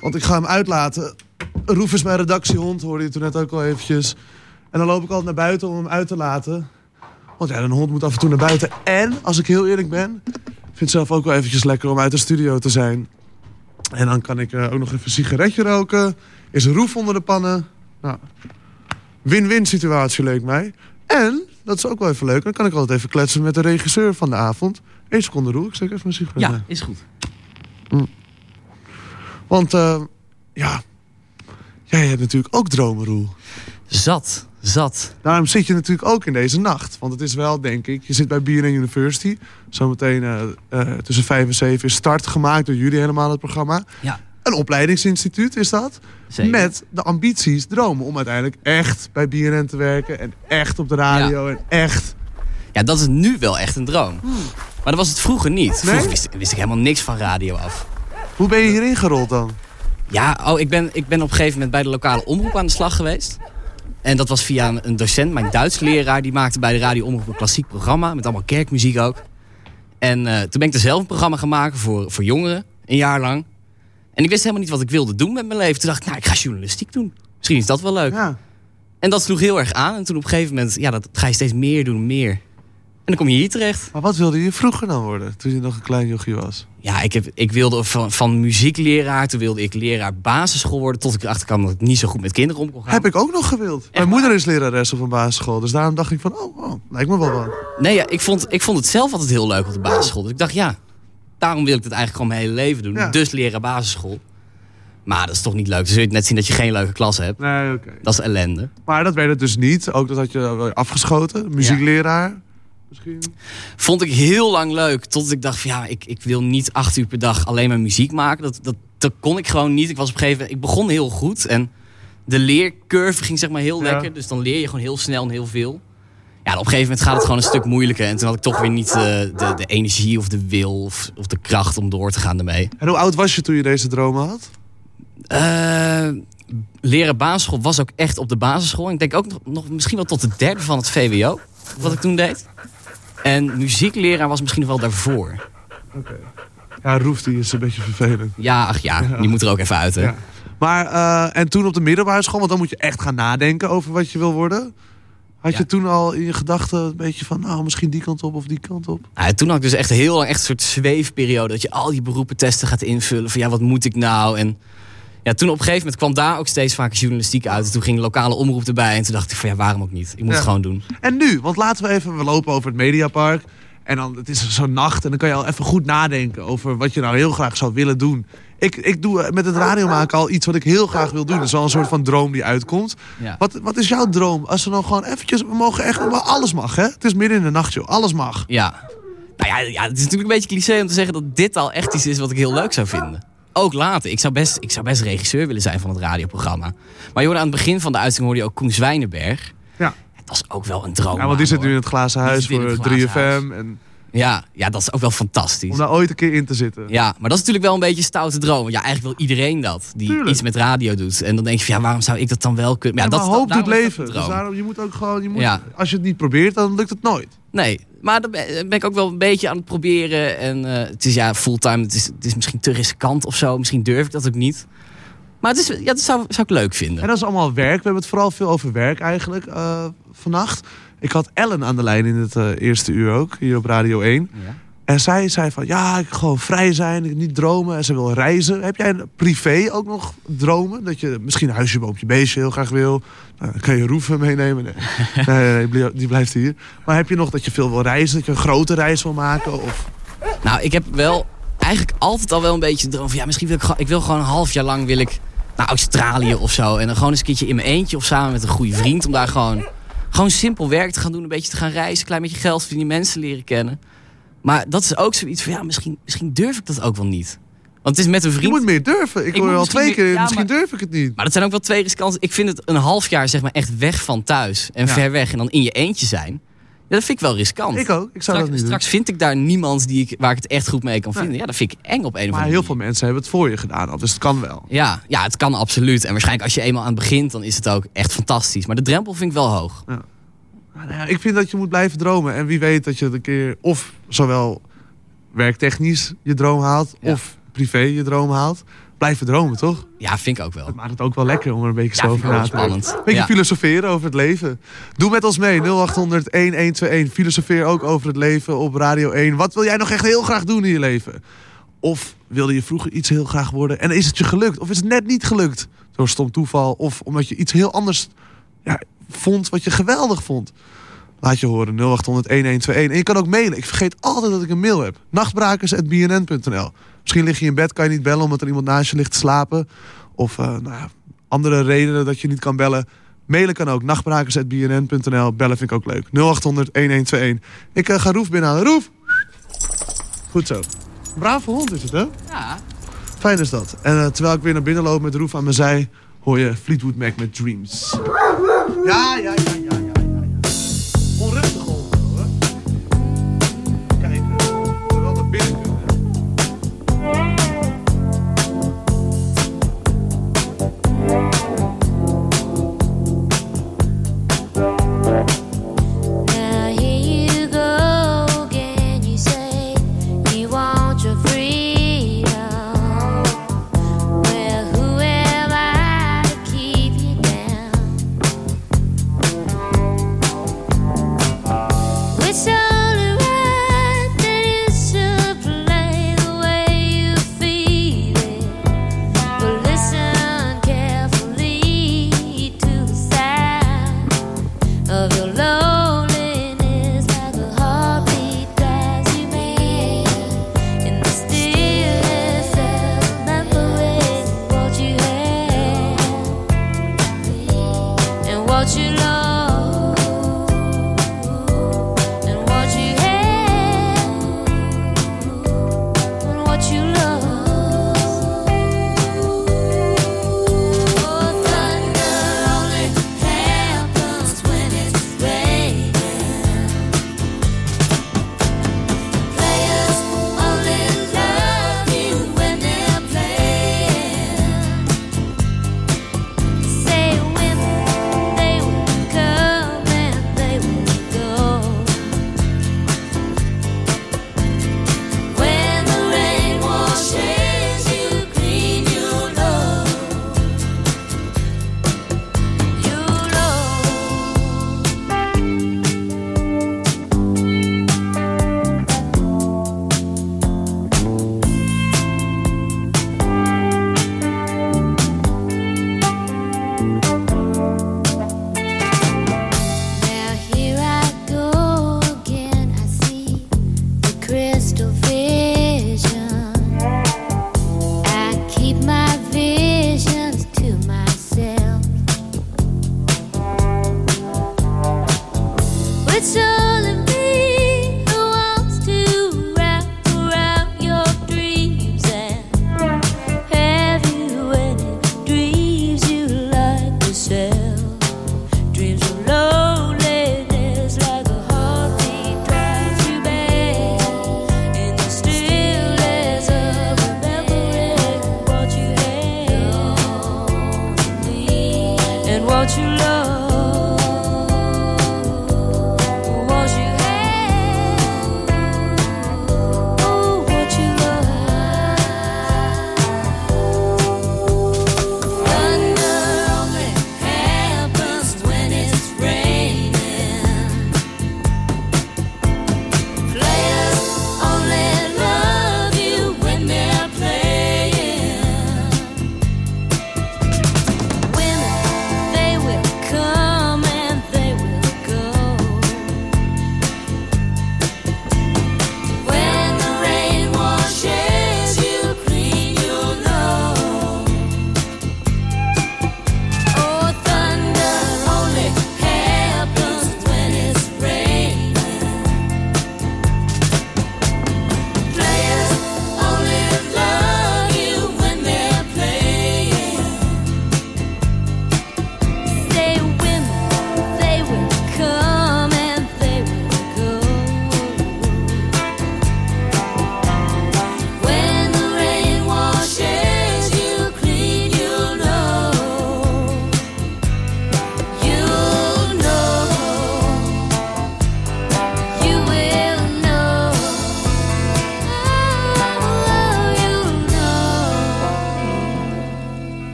Want ik ga hem uitlaten. Roef is mijn redactiehond, hoorde je toen net ook al eventjes. En dan loop ik altijd naar buiten om hem uit te laten. Want ja, een hond moet af en toe naar buiten. En, als ik heel eerlijk ben... vind het zelf ook wel eventjes lekker om uit de studio te zijn. En dan kan ik eh, ook nog even een sigaretje roken. Is een roef onder de pannen. Nou, win-win situatie leek mij. En, dat is ook wel even leuk, dan kan ik altijd even kletsen met de regisseur van de avond. Eén seconde, Roel, ik steek even mijn sigaret. Ja, is goed. Want, eh, ja, jij hebt natuurlijk ook dromen, Roel. Zat, zat. Daarom zit je natuurlijk ook in deze nacht. Want het is wel, denk ik, je zit bij BNN University. Zometeen eh, tussen vijf en zeven is start gemaakt door jullie helemaal het programma. Ja. Een opleidingsinstituut is dat. Zeker. Met de ambities, dromen om uiteindelijk echt bij BNN te werken. En echt op de radio en echt... Ja, dat is nu wel echt een droom. Maar dat was het vroeger niet. Vroeger Nee? wist, wist ik helemaal niks van radio af. Hoe ben je hierin gerold dan? Ja, oh, ik, ben, ik ben op een gegeven moment bij de lokale omroep aan de slag geweest. En dat was via een, docent, mijn Duits leraar. Die maakte bij de radio omroep een klassiek programma. Met allemaal kerkmuziek ook. En eh, toen ben ik er zelf een programma gaan maken voor, voor jongeren. Een jaar lang. En ik wist helemaal niet wat ik wilde doen met mijn leven. Toen dacht ik, nou, ik ga journalistiek doen. Misschien is dat wel leuk. Ja. En dat sloeg heel erg aan. En toen op een gegeven moment, ja, dat ga je steeds meer doen, meer. En dan kom je hier terecht. Maar wat wilde je vroeger dan worden, toen je nog een klein jochie was? Ja, ik, heb, ik wilde van, van muziekleraar, toen wilde ik leraar basisschool worden... tot ik erachter kwam dat ik niet zo goed met kinderen om kon gaan. Heb ik ook nog gewild. Mijn moeder is lerares op een basisschool. Dus daarom dacht ik van, oh, oh lijkt me wel wat. Nee, ja, ik, vond, ik vond het zelf altijd heel leuk op de basisschool. Dus ik dacht, ja, daarom wil ik het eigenlijk gewoon mijn hele leven doen. Ja. Dus leraar basisschool. Maar dat is toch niet leuk. Dan zul je net zien dat je geen leuke klas hebt. Nee, oké. Dat is ellende. Maar dat werd het dus niet. Ook dat had je afgeschoten. Muziekleraar. Misschien. Vond ik heel lang leuk. Tot ik dacht van ja, ik, ik wil niet acht uur per dag alleen maar muziek maken. Dat, dat, dat kon ik gewoon niet. Ik was op een gegeven moment, ik begon heel goed. En de leercurve ging zeg maar heel Ja. lekker. Dus dan leer je gewoon heel snel en heel veel. Ja, op een gegeven moment gaat het gewoon een stuk moeilijker. En toen had ik toch weer niet eh, de, de energie of de wil of, of de kracht om door te gaan ermee. En hoe oud was je toen je deze dromen had? Eh, leren basisschool was ook echt op de basisschool. Ik denk ook nog, nog misschien wel tot de derde van het VWO, wat ik toen deed. En muziekleraar was misschien wel daarvoor. Ja, Roef die is een beetje vervelend. Ja, ach ja, die moet er ook even uit, hè. Ja. Maar, eh, en toen op de middelbare school, want dan moet je echt gaan nadenken over wat je wil worden. Had je toen al in je gedachten een beetje van, nou, misschien die kant op of die kant op? Nou, toen had ik dus echt heel lang echt een soort zweefperiode. Dat je al die beroepentesten gaat invullen. Van ja, wat moet ik nou? En ja, toen op een gegeven moment kwam daar ook steeds vaker journalistiek uit. En toen ging de lokale omroep erbij. En toen dacht ik van ja, waarom ook niet? Ik moet Ja. het gewoon doen. En nu, want laten we even, we lopen over het Mediapark. En dan, het is zo'n nacht en dan kan je al even goed nadenken over wat je nou heel graag zou willen doen. Ik, ik doe eh, met het radio maken al iets wat ik heel graag wil doen. Dat is wel een soort van droom die uitkomt. Ja. Wat, wat is jouw droom? Als we nou gewoon eventjes, we mogen echt, maar alles mag hè? Het is midden in de nacht joh, alles mag. Ja. Nou ja, ja, het is natuurlijk een beetje cliché om te zeggen dat dit al echt iets is wat ik heel leuk zou vinden. Ook later. Ik zou best, ik zou best regisseur willen zijn van het radioprogramma. Maar je hoorde aan het begin van de uitzending hoorde je ook Koen Zwijnenberg. Ja. Dat is ook wel een droom. Ja, want die zit nu in het glazen huis voor het glazen 3FM. En Ja, ja, dat is ook wel fantastisch. om daar ooit een keer in te zitten. Ja, maar dat is natuurlijk wel een beetje een stoute droom. Want Ja, eigenlijk wil iedereen dat. Die Tuurlijk. iets met radio doet. En dan denk je van, ja, waarom zou ik dat dan wel kunnen? Ja, maar dat, hoop doet leven. Dus daarom, je moet ook gewoon, je moet, Ja. als je het niet probeert, dan lukt het nooit. Nee, maar dan ben ik ook wel een beetje aan het proberen. En eh, het is ja, fulltime. Het is, het is misschien te riskant of zo. Misschien durf ik dat ook niet. Maar het is, ja, dat zou, zou ik leuk vinden. En dat is allemaal werk. We hebben het vooral veel over werk eigenlijk eh, vannacht. Ik had Ellen aan de lijn in het eh, eerste uur ook, hier op Radio 1. Ja. En zij zei van, ja, ik wil gewoon vrij zijn, ik niet dromen. En ze wil reizen. Heb jij privé ook nog dromen? Dat je misschien een huisje, boompje, beestje heel graag wil. Nou, dan kan je roeven meenemen. Nee, nee, die blijft hier. Maar heb je nog dat je veel wil reizen? Dat je een grote reis wil maken? Of... Nou, ik heb wel eigenlijk altijd al wel een beetje de droom van... Ja, misschien wil ik, gewoon- ik wil gewoon een half jaar lang wil ik naar Australië of zo. En dan gewoon eens een keertje in mijn eentje of samen met een goede vriend. Om daar gewoon, gewoon simpel werk te gaan doen. Een beetje te gaan reizen. Een klein beetje geld verdienen, mensen leren kennen. Maar dat is ook zoiets van... Ja, misschien, misschien durf ik dat ook wel niet. Want het is met een vriend... Je moet meer durven. Ik, Ik hoor al twee meer- keer, ja, misschien maar- durf ik het niet. Maar dat zijn ook wel twee riskanten. Ik vind het een half jaar zeg maar echt weg van thuis. En Ja. ver weg. En dan in je eentje zijn. Ja, dat vind ik wel riskant. Ik ook. Ik zou straks, dat niet doen. straks vind ik daar niemand die ik, waar ik het echt goed mee kan vinden. Ja, dat vind ik eng op een of andere Maar heel veel mensen hebben het voor je gedaan al, dus het kan wel. Ja, ja, het kan absoluut. En waarschijnlijk als je eenmaal aan het begint, dan is het ook echt fantastisch. Maar de drempel vind ik wel hoog. Nou ja, ik vind dat je moet blijven dromen. En wie weet dat je het een keer of zowel werktechnisch je droom haalt... Ja. of privé je droom haalt. Blijven dromen, toch? Ja, vind ik ook wel. Dat maakt het ook wel lekker om er een beetje Ja, zo over na te denken. Een beetje Ja. filosoferen over het leven. Doe met ons mee, 0800-1121. Filosofeer ook over het leven op Radio 1. Wat wil jij nog echt heel graag doen in je leven? Of wilde je vroeger iets heel graag worden en is het je gelukt? Of is het net niet gelukt? Door stom toeval of omdat je iets heel anders ja, vond wat je geweldig vond? Laat je horen, 0800-1121. En je kan ook mailen. Ik vergeet altijd dat ik een mail heb. Nachtbrakers.bnn.nl Misschien lig je in bed, kan je niet bellen omdat er iemand naast je ligt te slapen. Of eh, nou ja, andere redenen dat je niet kan bellen. Mailen kan ook, nachtbrakers.bnn.nl. Bellen vind ik ook leuk. 0800-1121. Ik eh, ga Roef binnenhalen. Roef! Goed zo. Brave hond is het, hè? Ja. Fijn is dat. En eh, terwijl ik weer naar binnen loop met Roef aan mijn zij... hoor je Fleetwood Mac met Dreams. Ja, ja, ja, ja, ja, ja. ja.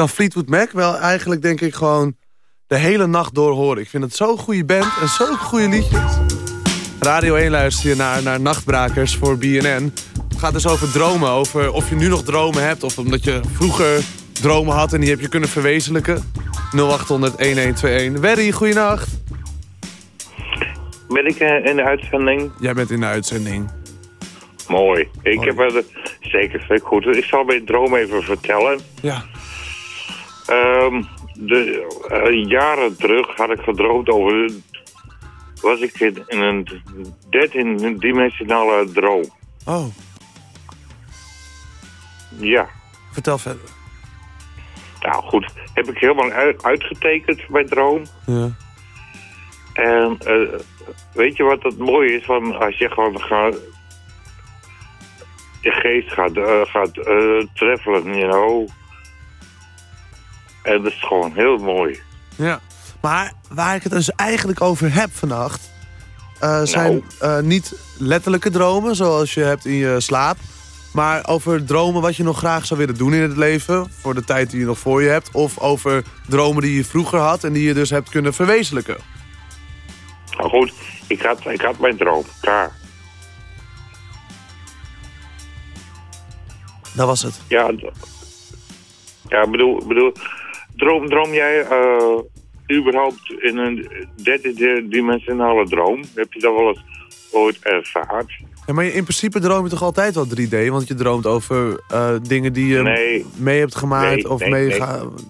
Kan Fleetwood Mac wel eigenlijk denk ik gewoon de hele nacht door horen. Ik vind het zo'n goede band en zo'n goede liedjes. Radio 1 luister je naar, naar Nachtbrakers voor BNN. Het gaat dus over dromen. Over of je nu nog dromen hebt. Of omdat je vroeger dromen had en die heb je kunnen verwezenlijken. 0800 1121. Werry, goeienacht. Ben ik in de uitzending? Jij bent in de uitzending. Mooi. Ik heb zeker zeker goed. Ik zal mijn droom even vertellen. Ja. Ehm, de, eh, jaren terug had ik gedroomd over... Was ik in, in een dertiendimensionale droom. Oh, Ja. vertel verder. Nou goed, heb ik helemaal uit- uitgetekend, mijn droom. Ja. En eh, weet je wat het mooie is? Van als je gewoon gaat... Je geest gaat, eh gaat treffelen, you know. En dat is gewoon heel mooi. Ja, maar waar ik het dus eigenlijk over heb vannacht... eh, zijn eh, niet letterlijke dromen, zoals je hebt in je slaap... maar over dromen wat je nog graag zou willen doen in het leven... voor de tijd die je nog voor je hebt... of over dromen die je vroeger had en die je dus hebt kunnen verwezenlijken. Nou goed, ik had, ik had mijn droom, klaar. Dat was het. Ja, ja bedoel, bedoel droom, droom jij eh, überhaupt in een derde-dimensionale droom? Heb je dat wel eens ooit ervaard? Ja, maar in principe droom je toch altijd wel 3D? Want je droomt over eh, dingen die je Nee. mee hebt gemaakt Nee, of nee, mee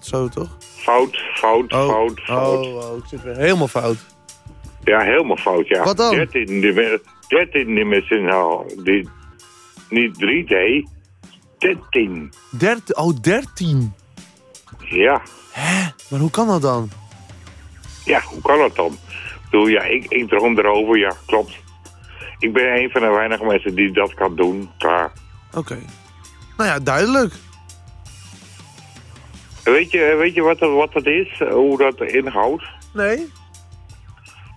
Zo toch? Fout, fout, Oh, fout, fout. Oh, oh, ik zit weer helemaal fout. Ja, helemaal fout, ja. Wat dan? 13 dim- 13 dimensionaal. Die, niet 3D, 13. Dert oh, 13. Ja. Maar hoe kan dat dan? Ja, hoe kan dat dan? Ik bedoel, ja, ik, ik droom erover, ja, klopt. Ik ben een van de weinige mensen die dat kan doen, klaar. Oké. Nou ja, duidelijk. Weet je, weet je wat, dat, wat dat is? Hoe dat inhoudt? Nee.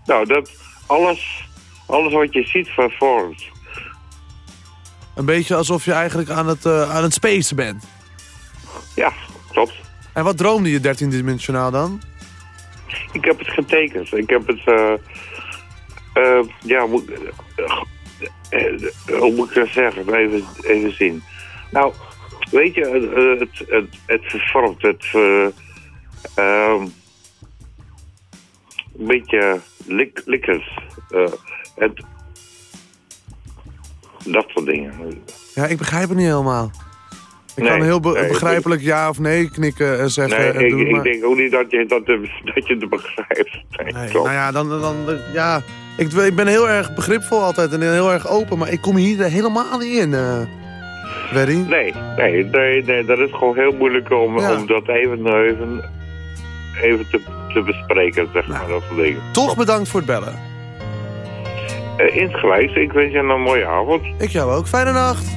Nou, dat alles, alles wat je ziet vervormt. Een beetje alsof je eigenlijk aan het, eh, aan het spacen bent. Ja, klopt. En wat droomde je 13-dimensionaal dan? Ik heb het getekend. Ik heb het, eh eh, ja, moet, eh, hoe moet ik dat zeggen? Even, even zien. Nou, weet je, het, het, het, vervormt, het, eh, ehm, een beetje lik, likkers. het, dat soort dingen. Ja, ik begrijp het niet helemaal. Ik Nee, kan heel be- nee, begrijpelijk ja of nee knikken en zeggen Nee, en ik, doen. ik maar- denk ook niet dat je, dat, dat je het begrijpt. Nee, nou ja, dan, dan, ja ik, ik ben heel erg begripvol altijd en heel erg open, maar ik kom hier helemaal niet in, eh Werry. Nee, nee, nee, nee, dat is gewoon heel moeilijk om, Ja. om dat even, even, even te, te bespreken, zeg maar, dat soort dingen. Toch bedankt voor het bellen. Uh, insgelijks, ik wens je een mooie avond. Ik jou ook. Fijne nacht.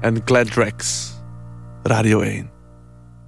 En gladrags. Radio 1.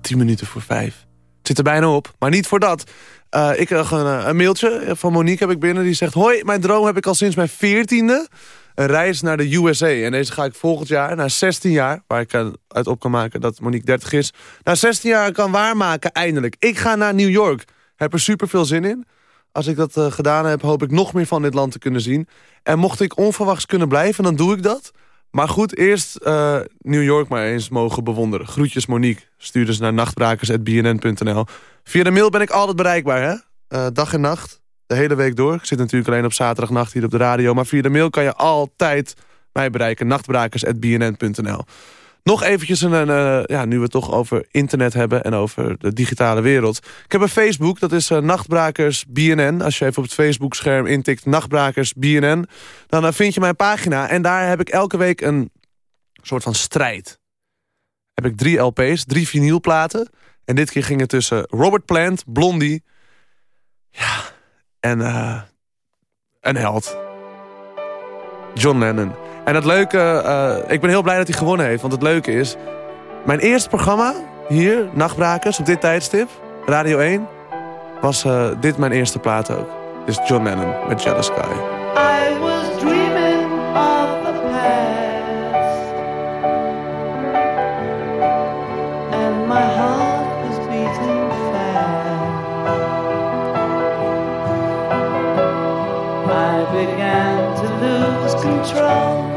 10 minuten voor 5. Het zit er bijna op, maar niet voor dat. Eh, ik een, eh, een mailtje van Monique heb ik binnen. Die zegt... Hoi, mijn droom heb ik al sinds mijn 14e. Een reis naar de USA. En deze ga ik volgend jaar, na 16 jaar... waar ik uit op kan maken dat Monique 30 is... na 16 jaar kan waarmaken, eindelijk. Ik ga naar New York. Heb er super veel zin in. Als ik dat eh, gedaan heb, hoop ik nog meer van dit land te kunnen zien. En mocht ik onverwachts kunnen blijven, dan doe ik dat. Maar goed, eerst eh, New York maar eens mogen bewonderen. Groetjes Monique. Stuur dus naar nachtbrakers.bnn.nl. Via de mail ben ik altijd bereikbaar, hè? Eh, dag en nacht. De hele week door. Ik zit natuurlijk alleen op zaterdagnacht hier op de radio. Maar via de mail kan je altijd mij bereiken. Nachtbrakers.bnn.nl. Nog eventjes, een, eh, ja, nu we het toch over internet hebben... en over de digitale wereld. Ik heb een Facebook, dat is eh, Nachtbrakers BNN. Als je even op het Facebook-scherm intikt Nachtbrakers BNN... dan eh, vind je mijn pagina. En daar heb ik elke week een soort van strijd. Heb ik drie LP's, drie vinylplaten. En dit keer ging het tussen Robert Plant, Blondie... Ja, en eh, een held. John Lennon. En het leuke, eh, ik ben heel blij dat hij gewonnen heeft. Want het leuke is, mijn eerste programma hier, Nachtbrakers, op dit tijdstip, Radio 1, was eh, dit mijn eerste plaat ook. Is John Lennon met Jealous Sky. I was dreaming of the past, and my heart was beating fast. I began to lose control.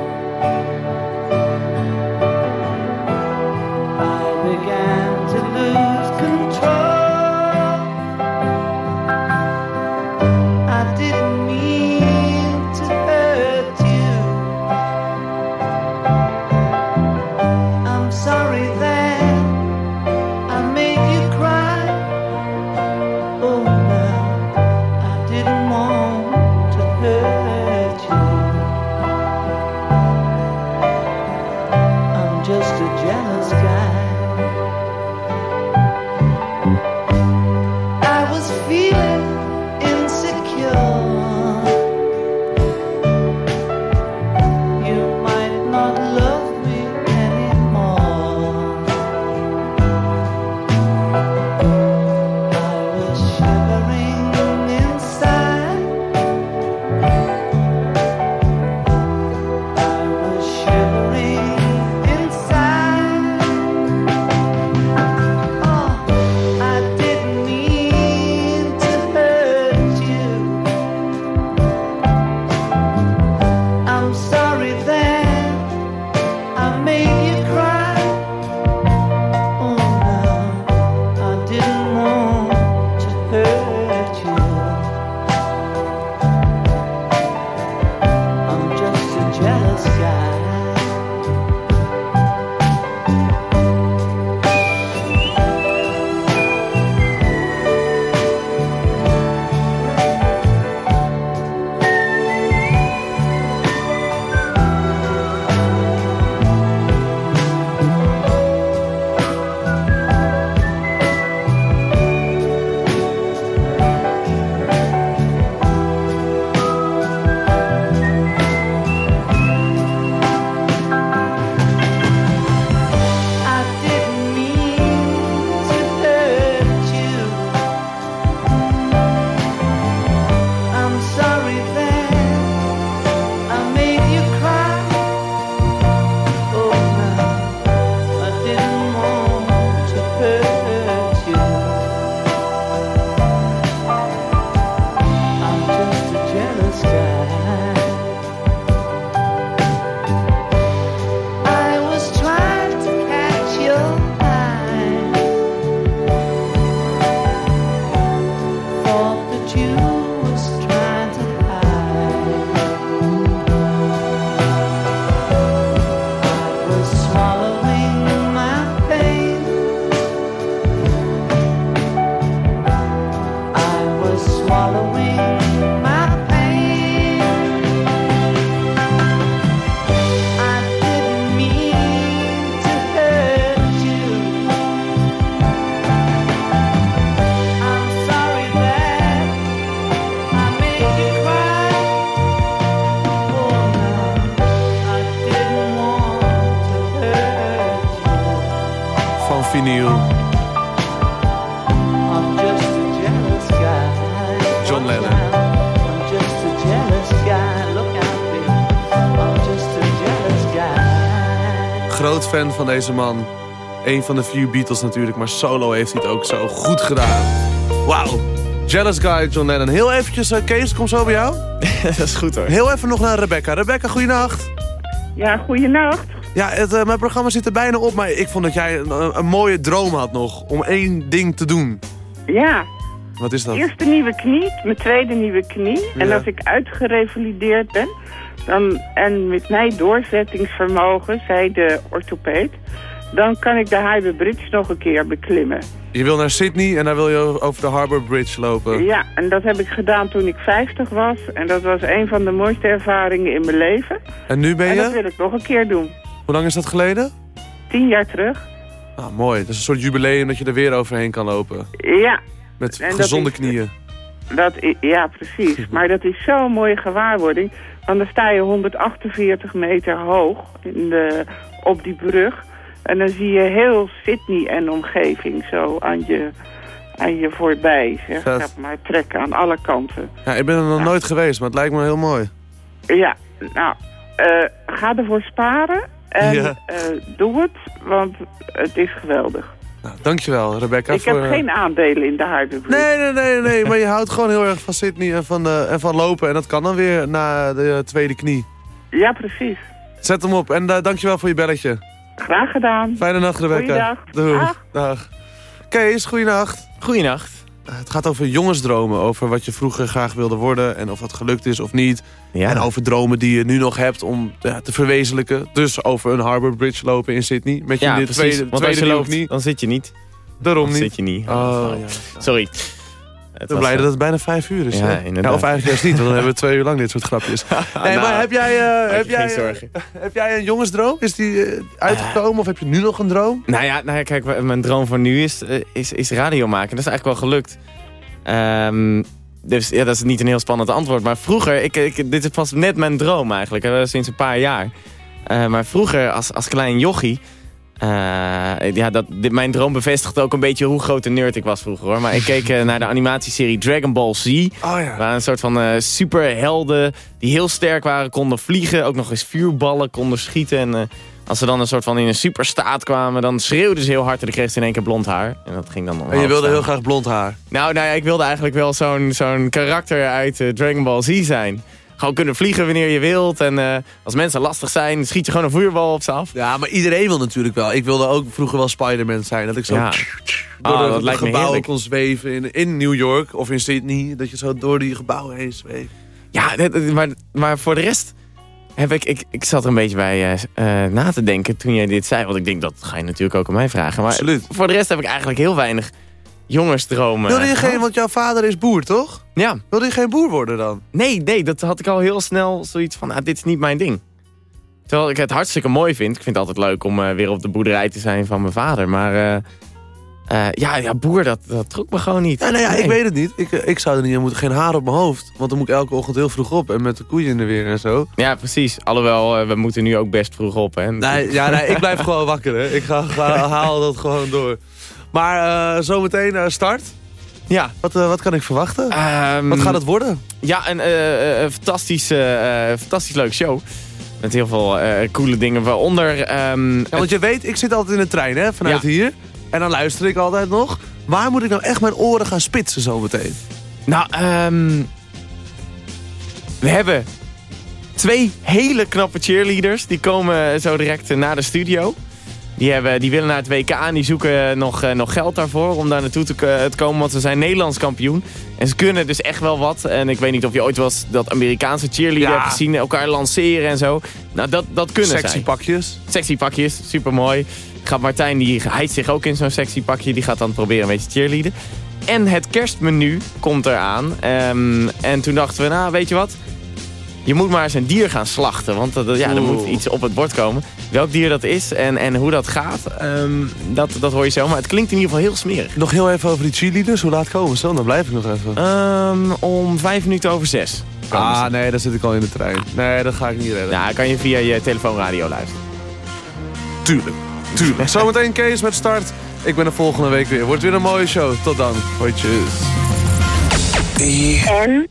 Fan van deze man. Eén van de vier Beatles natuurlijk, maar solo heeft hij het ook zo goed gedaan. Wauw. Jealous Guy, John Lennon. Heel eventjes, eh, Kees, kom zo bij jou. dat is goed hoor. Heel even nog naar Rebecca. Rebecca, goeienacht. Ja, goeienacht. Ja, het, eh, mijn programma zit er bijna op, maar ik vond dat jij een, een mooie droom had nog. Om één ding te doen. Ja, Wat is dat? eerste nieuwe knie, mijn tweede nieuwe knie. En als ik uitgerevalideerd ben, dan, en met mij doorzettingsvermogen, zei de orthopeed, dan kan ik de Highway Bridge nog een keer beklimmen. Je wil naar Sydney en daar wil je over de Harbour Bridge lopen. Ja, en dat heb ik gedaan toen ik 50 was. En dat was een van de mooiste ervaringen in mijn leven. En nu ben En dat je? wil ik nog een keer doen. Hoe lang is dat geleden? Tien jaar terug. Ah, mooi. Dat is een soort jubileum dat je er weer overheen kan lopen. Ja. Met En dat gezonde is- knieën. Dat ja, precies. Maar dat is zo'n mooie gewaarwording. Want dan sta je 148 meter hoog in de, op die brug. En dan zie je heel Sydney en omgeving zo aan je, aan je voorbij. Zeg. Gaat maar trekken aan alle kanten. Ja, ik ben er nog nooit geweest, maar het lijkt me heel mooi. Ja, nou, eh, ga ervoor sparen. En Ja. eh, doe het, want het is geweldig. Nou, dankjewel, Rebecca. ik voor, heb eh, geen aandelen in de Harbour Bridge. Nee, nee, nee, nee, maar je houdt gewoon heel erg van Sydney en van, eh, en van lopen. En dat kan dan weer na de tweede knie. Ja, precies. Zet hem op en eh, dankjewel voor je belletje. Graag gedaan. Fijne nacht, Rebecca. Goeiedag. Doei. Dag. Dag. Kees, goeienacht. Goeienacht. Eh, Het gaat over jongensdromen, over wat je vroeger graag wilde worden... en of dat gelukt is of niet. Ja. En over dromen die je nu nog hebt om ja, te verwezenlijken. Dus over een Harbour Bridge lopen in Sydney. Met je Ja, dit precies. tweede, Want als tweede je loopt, knie. dan zit je niet. Daarom Dan niet. zit je niet. Oh, ja. Sorry. Ik ben blij eh, dat het bijna vijf uur is. Ja, of eigenlijk juist niet, want dan hebben we twee uur lang dit soort grapjes. Nee, Nou, maar heb jij, eh, heb, jij, eh, zorgen. heb jij een jongensdroom? Is die uitgekomen of heb je nu nog een droom? Nou ja, nou ja, kijk, mijn droom voor nu is, is, is radio maken. Dat is eigenlijk wel gelukt. Ehm, dus ja, dat is niet een heel spannend antwoord. Maar vroeger, ik, ik, dit is pas net mijn droom eigenlijk, sinds een paar jaar. Maar vroeger, als, als klein jochie... eh, ja, dat, dit, mijn droom bevestigt ook een beetje hoe groot een nerd ik was vroeger. hoor. Maar ik keek eh, naar de animatieserie Dragon Ball Z. Oh ja. Waar een soort van eh, superhelden die heel sterk waren, konden vliegen. Ook nog eens vuurballen konden schieten. En als ze dan een soort van in een superstaat kwamen, dan schreeuwden ze heel hard. En dan kreeg ze in één keer blond haar. En dat ging dan En je wilde staan. heel graag blond haar. Nou, nou ja, ik wilde eigenlijk wel zo'n zo'n karakter uit Dragon Ball Z zijn. Gewoon kunnen vliegen wanneer je wilt. En eh, als mensen lastig zijn, schiet je gewoon een vuurbal op ze af. Ja, maar iedereen wil natuurlijk wel. Ik wilde ook vroeger wel Spider-Man zijn. Dat ik zo Ja. door Ah, de, dat de gebouwen kon zweven. In, in New York of in Sydney. Dat je zo door die gebouwen heen zweeft. Ja, maar, maar voor de rest heb ik, ik... Ik zat er een beetje bij eh, na te denken toen jij dit zei. Want ik denk, dat ga je natuurlijk ook aan mij vragen. Maar Absoluut. voor de rest heb ik eigenlijk heel weinig jongensdromen. Wilde je geen, want jouw vader is boer, toch? Ja. Wilde je geen boer worden dan? Nee, nee, dat had ik al heel snel zoiets van, ah, dit is niet mijn ding. Terwijl ik het hartstikke mooi vind. Ik vind het altijd leuk om eh, weer op de boerderij te zijn van mijn vader. Maar eh, eh, ja, ja, boer, dat, dat trok me gewoon niet. Ja, nou ja, ik Nee. weet het niet. Ik, ik zou er niet aan moeten. Geen haar op mijn hoofd. Want dan moet ik elke ochtend heel vroeg op. En met de koeien in de weer en zo. Ja, precies. Alhoewel, we moeten nu ook best vroeg op, hè. Nee, ja, nee, ik blijf gewoon wakker, hè. Ik ga, ga, haal dat gewoon door. Maar eh, zometeen eh, start. Ja. Wat, eh, wat kan ik verwachten? Ehm, wat gaat het worden? Ja, een eh, fantastisch, fantastisch leuk show. Met heel veel coole dingen, waaronder... ehm, Ja, want je weet, ik zit altijd in de trein, hè, vanuit Ja. hier. En dan luister ik altijd nog. Waar moet ik nou echt mijn oren gaan spitsen zometeen? Nou, ehm we hebben twee hele knappe cheerleaders. Die komen zo direct naar de studio. Die, hebben, die willen naar het WK en die zoeken nog, eh, nog geld daarvoor om daar naartoe te, k- te komen. Want ze zijn Nederlands kampioen. En ze kunnen dus echt wel wat. En ik weet niet of je ooit wel eens dat Amerikaanse cheerleader Ja. hebt gezien. Elkaar lanceren en zo. Nou, dat, dat kunnen Sexy zij. pakjes. Sexy pakjes, super mooi. Gaat Martijn, die hijt zich ook in zo'n sexy pakje. Die gaat dan proberen een beetje cheerleaden. En het kerstmenu komt eraan. Ehm, en toen dachten we, nou weet je wat? Je moet maar eens een dier gaan slachten. Want dat, ja, er moet iets op het bord komen. Welk dier dat is en, en hoe dat gaat, ehm, dat, dat hoor je zo. Maar het klinkt in ieder geval heel smerig. Nog heel even over die cheerleaders. Hoe laat komen ze dan? Dan blijf ik nog even. Ehm, om vijf minuten over zes. ah, ze. nee, dan zit ik al in de trein. Nee, dat ga ik niet redden. Nou, kan je via je telefoonradio luisteren. Tuurlijk. Tuurlijk. Zometeen Kees met start. Ik ben er volgende week weer. Wordt weer een mooie show. Tot dan. Hoi, tjus. En?